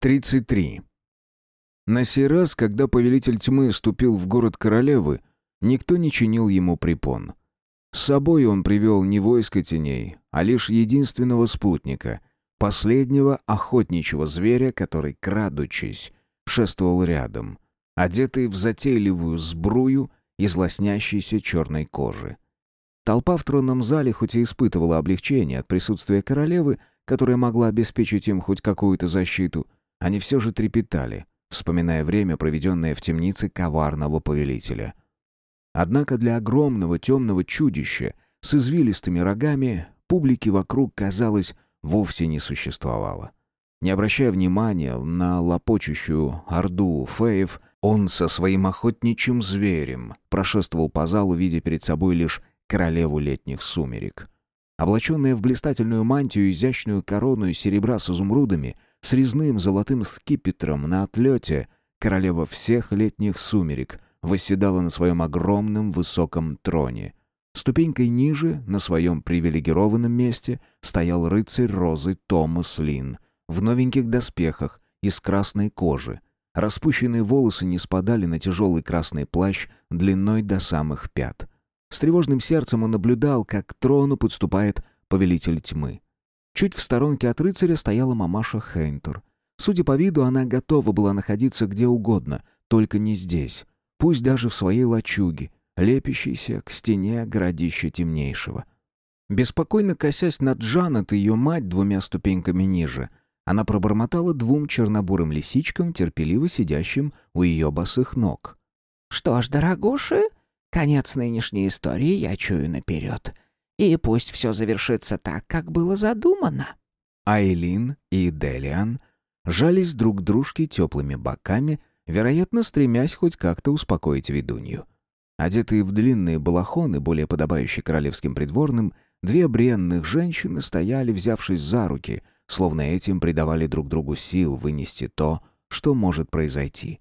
33. На сей раз, когда повелитель тьмы ступил в город королевы, никто не чинил ему препон. С собой он привел не войско теней, а лишь единственного спутника, последнего охотничьего зверя, который, крадучись, шествовал рядом, одетый в затейливую сбрую из лоснящейся черной кожи. Толпа в тронном зале хоть и испытывала облегчение от присутствия королевы, которая могла обеспечить им хоть какую-то защиту, они все же трепетали, вспоминая время, проведенное в темнице коварного повелителя. Однако для огромного темного чудища с извилистыми рогами публики вокруг, казалось, вовсе не существовало. Не обращая внимания на лопочущую орду феев, он со своим охотничьим зверем прошествовал по залу, видя перед собой лишь королеву летних сумерек. Облаченная в блистательную мантию, изящную корону из серебра с изумрудами, с резным золотым скипетром на отлете, королева всех летних сумерек восседала на своем огромном высоком троне. Ступенькой ниже, на своем привилегированном месте, стоял рыцарь розы Томас Лин в новеньких доспехах из красной кожи. Распущенные волосы не спадали на тяжелый красный плащ длиной до самых пят. С тревожным сердцем он наблюдал, как к трону подступает повелитель тьмы. Чуть в сторонке от рыцаря стояла мамаша Хейнтер. Судя по виду, она готова была находиться где угодно, только не здесь. Пусть даже в своей лачуге, лепящейся к стене городища темнейшего. Беспокойно косясь на Джанет и ее мать двумя ступеньками ниже, она пробормотала двум чернобурым лисичкам, терпеливо сидящим у ее босых ног. «Что ж, дорогуши, конец нынешней истории я чую наперед. И пусть все завершится так, как было задумано». Айлин и Делиан жались друг к дружке теплыми боками, вероятно, стремясь хоть как-то успокоить ведунью. Одетые в длинные балахоны, более подобающие королевским придворным, две бренных женщины стояли, взявшись за руки, словно этим придавали друг другу сил вынести то, что может произойти.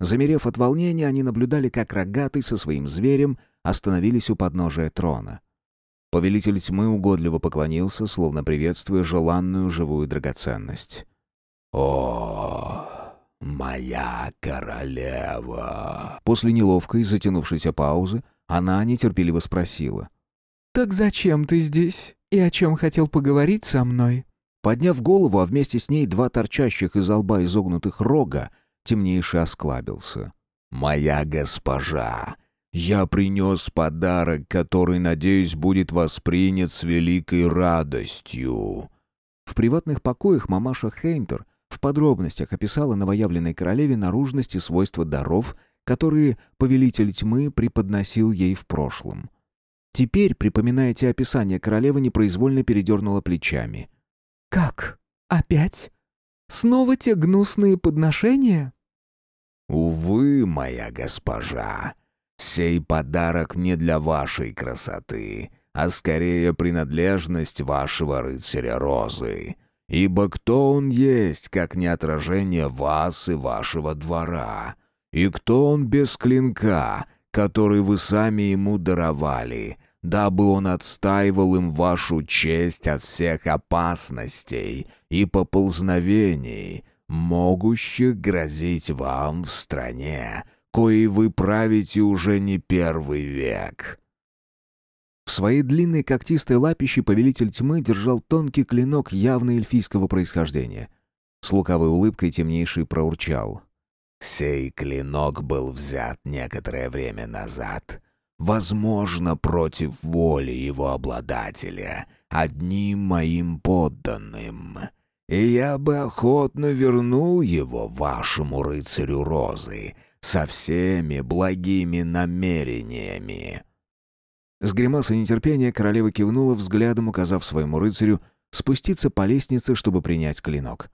Замерев от волнения, они наблюдали, как рогатый со своим зверем остановились у подножия трона. Повелитель тьмы угодливо поклонился, словно приветствуя желанную живую драгоценность. «О, моя королева!» После неловкой, затянувшейся паузы, она нетерпеливо спросила. «Так зачем ты здесь? И о чем хотел поговорить со мной?» Подняв голову, а вместе с ней два торчащих из лба изогнутых рога, темнейший осклабился. «Моя госпожа, я принес подарок, который, надеюсь, будет воспринят с великой радостью». В приватных покоях мамаша Хейнтер в подробностях описала новоявленной королеве наружность и свойства даров, которые повелитель тьмы преподносил ей в прошлом. Теперь, припоминая те описания, королева непроизвольно передернула плечами. «Как? Опять? Снова те гнусные подношения?» «Увы, моя госпожа, Сей подарок не для вашей красоты, а скорее принадлежность вашего рыцаря Розы. Ибо кто он есть, как не отражение вас и вашего двора? И кто он без клинка, который вы сами ему даровали, дабы он отстаивал им вашу честь от всех опасностей и поползновений, могущих грозить вам в стране, коей вы правите уже не первый век». В своей длинной когтистой лапище повелитель тьмы держал тонкий клинок явно эльфийского происхождения. С лукавой улыбкой темнейший проурчал. «Сей клинок был взят некоторое время назад, возможно, против воли его обладателя, одним моим подданным, и я бы охотно вернул его вашему рыцарю Розы, со всеми благими намерениями». С гримасой нетерпения королева кивнула взглядом, указав своему рыцарю спуститься по лестнице, чтобы принять клинок.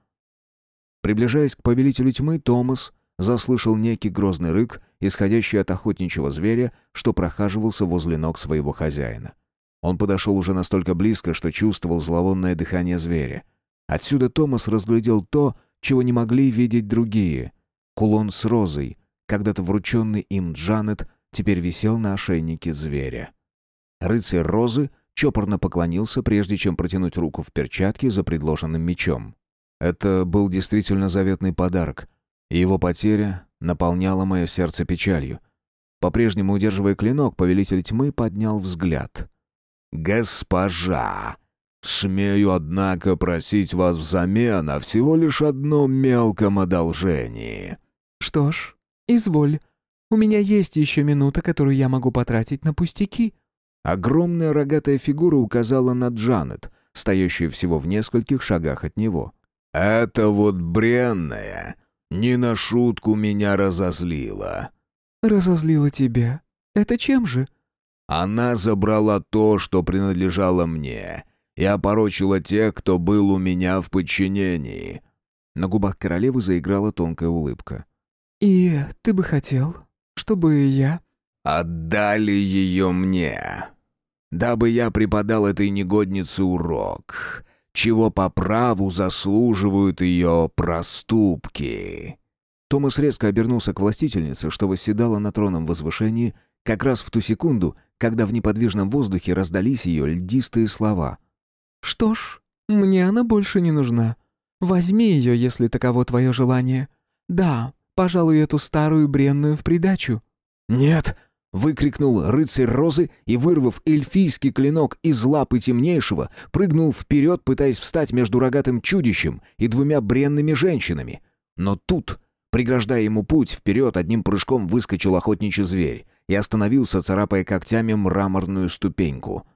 Приближаясь к повелителю тьмы, Томас заслышал некий грозный рык, исходящий от охотничьего зверя, что прохаживался возле ног своего хозяина. Он подошел уже настолько близко, что чувствовал зловонное дыхание зверя. Отсюда Томас разглядел то, чего не могли видеть другие. Кулон с розой, когда-то врученный им Джанет, теперь висел на ошейнике зверя. Рыцарь Розы чопорно поклонился, прежде чем протянуть руку в перчатке за предложенным мечом. Это был действительно заветный подарок, и его потеря наполняла мое сердце печалью. По-прежнему удерживая клинок, повелитель тьмы поднял взгляд. «Госпожа, смею, однако, просить вас взамен о всего лишь одном мелком одолжении». «Что ж, изволь. У меня есть еще минута, которую я могу потратить на пустяки». Огромная рогатая фигура указала на Джанет, стоящую всего в нескольких шагах от него. «Это вот бренная не на шутку меня разозлила». «Разозлила тебя? Это чем же?» «Она забрала то, что принадлежало мне, и опорочила тех, кто был у меня в подчинении». На губах королевы заиграла тонкая улыбка. «И ты бы хотел, чтобы я...» «Отдали ее мне, дабы я преподал этой негоднице урок, чего по праву заслуживают ее проступки». Томас резко обернулся к властительнице, что восседала на тронном возвышении, как раз в ту секунду, когда в неподвижном воздухе раздались ее льдистые слова. «Что ж, мне она больше не нужна. Возьми ее, если таково твое желание. Да, пожалуй, эту старую бренную в придачу». «Нет!» — выкрикнул рыцарь Розы и, вырвав эльфийский клинок из лапы темнейшего, прыгнул вперед, пытаясь встать между рогатым чудищем и двумя бренными женщинами. Но тут, преграждая ему путь, вперед одним прыжком выскочил охотничий зверь и остановился, царапая когтями мраморную ступеньку.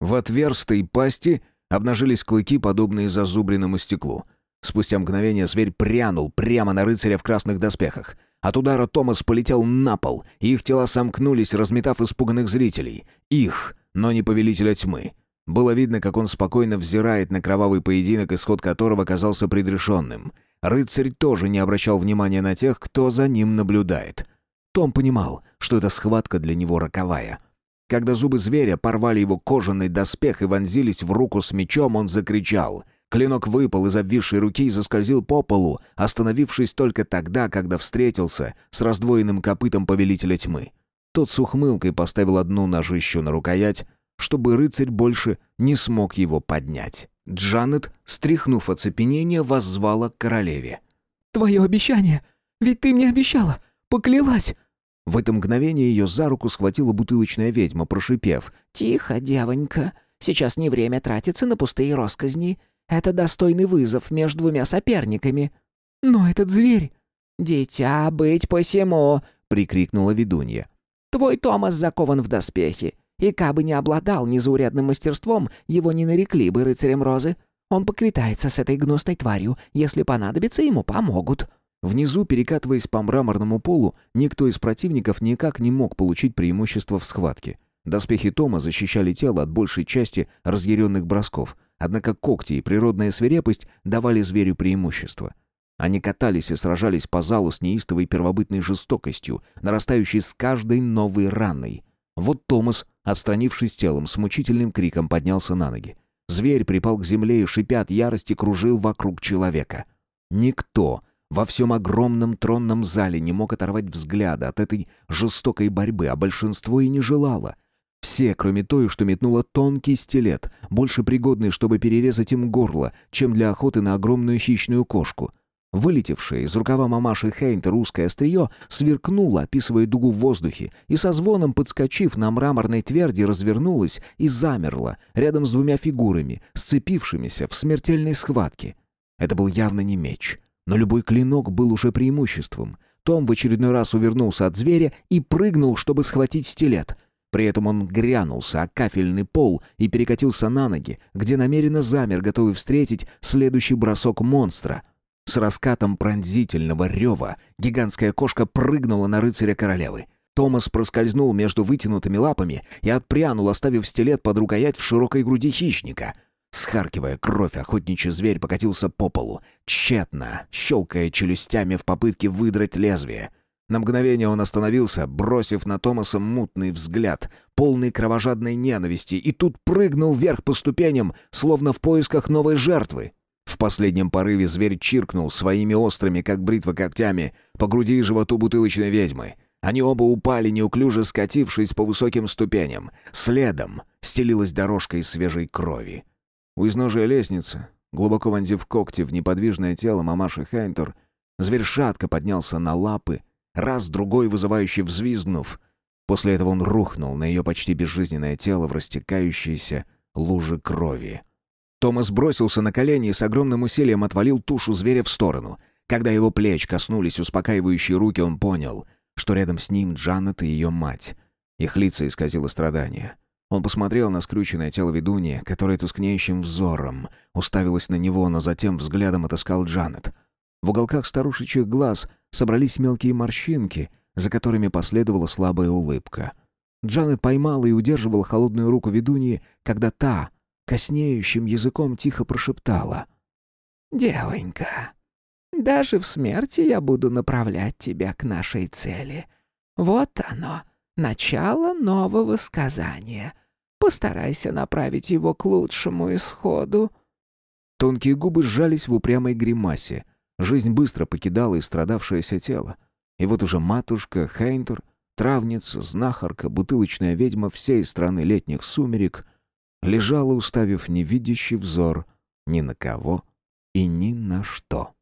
В отверстой пасти обнажились клыки, подобные зазубренному стеклу. Спустя мгновение зверь прянул прямо на рыцаря в красных доспехах. От удара Томас полетел на пол, и их тела сомкнулись, разметав испуганных зрителей. Их, но не повелителя тьмы. Было видно, как он спокойно взирает на кровавый поединок, исход которого казался предрешенным. Рыцарь тоже не обращал внимания на тех, кто за ним наблюдает. Том понимал, что эта схватка для него роковая. Когда зубы зверя порвали его кожаный доспех и вонзились в руку с мечом, он закричал. Клинок выпал из обвисшей руки и заскользил по полу, остановившись только тогда, когда встретился с раздвоенным копытом повелителя тьмы. Тот с ухмылкой поставил одну ножищу на рукоять, чтобы рыцарь больше не смог его поднять. Джанет, стряхнув оцепенение, воззвала к королеве. «Твое обещание! Ведь ты мне обещала! Поклялась!» В это мгновение ее за руку схватила бутылочная ведьма, прошипев. «Тихо, девонька. Сейчас не время тратиться на пустые росказни. Это достойный вызов между двумя соперниками». «Но этот зверь...» «Дитя, быть посему!» — прикрикнула ведунья. «Твой Томас закован в доспехи, и кабы не обладал незаурядным мастерством, его не нарекли бы рыцарем розы. Он поквитается с этой гнусной тварью, если понадобится, ему помогут». Внизу, перекатываясь по мраморному полу, никто из противников никак не мог получить преимущество в схватке. Доспехи Тома защищали тело от большей части разъяренных бросков, однако когти и природная свирепость давали зверю преимущество. Они катались и сражались по залу с неистовой первобытной жестокостью, нарастающей с каждой новой раной. Вот Томас, отстранившись телом, с мучительным криком поднялся на ноги. Зверь припал к земле и, шипя от ярости, кружил вокруг человека. Никто во всем огромном тронном зале не мог оторвать взгляда от этой жестокой борьбы, а большинство и не желало. Все, кроме той, что метнула тонкий стилет, больше пригодный, чтобы перерезать им горло, чем для охоты на огромную хищную кошку. Вылетевшее из рукава мамаши Хейнт русское острие сверкнуло, описывая дугу в воздухе, и со звоном, подскочив на мраморной тверди, развернулось и замерло рядом с двумя фигурами, сцепившимися в смертельной схватке. Это был явно не меч — но любой клинок был уже преимуществом. Том в очередной раз увернулся от зверя и прыгнул, чтобы схватить стилет. При этом он грянулся о кафельный пол и перекатился на ноги, где намеренно замер, готовый встретить следующий бросок монстра. С раскатом пронзительного рева гигантская кошка прыгнула на рыцаря королевы. Томас проскользнул между вытянутыми лапами и отпрянул, оставив стилет под рукоять в широкой груди хищника — Схаркивая кровь, охотничий зверь покатился по полу, тщетно, щелкая челюстями в попытке выдрать лезвие. На мгновение он остановился, бросив на Томаса мутный взгляд, полный кровожадной ненависти, и тут прыгнул вверх по ступеням, словно в поисках новой жертвы. В последнем порыве зверь чиркнул своими острыми, как бритва когтями, по груди и животу бутылочной ведьмы. Они оба упали, неуклюже скатившись по высоким ступеням. Следом стелилась дорожка из свежей крови. У изножия лестницы, глубоко вонзив когти в неподвижное тело мамаши Хайнтер, зверь шатко поднялся на лапы, раз-другой вызывающе взвизгнув. После этого он рухнул на ее почти безжизненное тело в растекающейся луже крови. Томас бросился на колени и с огромным усилием отвалил тушу зверя в сторону. Когда его плеч коснулись успокаивающие руки, он понял, что рядом с ним Джанет и ее мать. Их лица исказило страдание. Он посмотрел на скрюченное тело ведуньи, которое тускнеющим взором уставилось на него, но затем взглядом отыскал Джанет. В уголках старушечьих глаз собрались мелкие морщинки, за которыми последовала слабая улыбка. Джанет поймала и удерживала холодную руку ведуньи, когда та, коснеющим языком, тихо прошептала. «Девонька, даже в смерти я буду направлять тебя к нашей цели. Вот оно, начало нового сказания. Постарайся направить его к лучшему исходу». Тонкие губы сжались в упрямой гримасе. Жизнь быстро покидала истрадавшееся тело. И вот уже матушка, Хейнтер, травница, знахарка, бутылочная ведьма всей страны летних сумерек лежала, уставив невидящий взор ни на кого и ни на что.